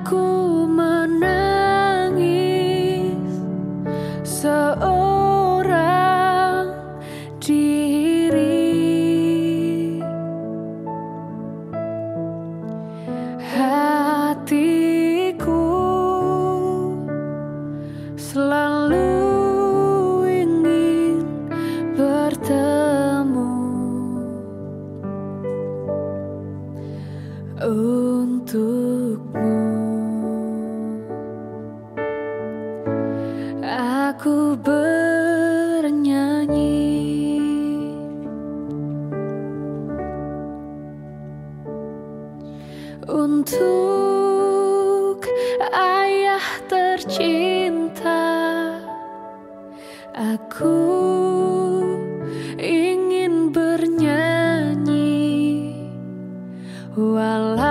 aku menangis seorang diri. Hatiku selalu ingin bertemu. Untukmu. Aku bernyanyi. Untuk ayah tercinta Aku ingin bernyanyi. Walau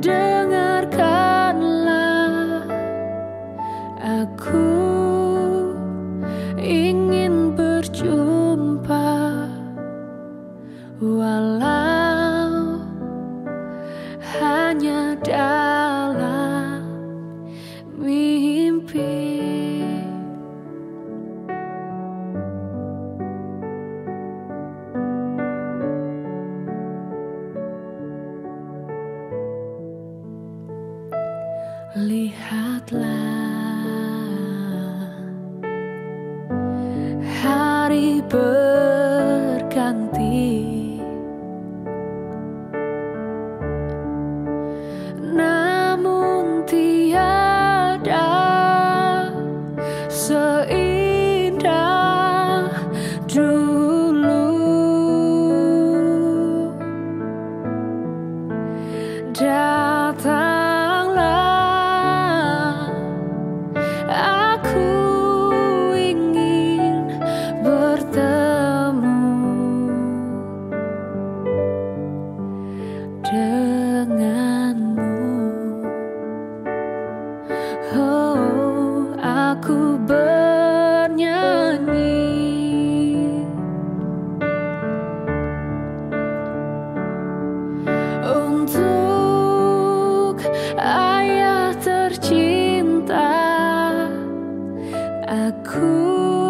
dengarkanlah. Aku ingin berjumpa Lihatlah hari berganti. Namun tiada seindah dulu. Datanglah denganmu. Oh, aku bernyanyi. Untuk ayah tercinta Aku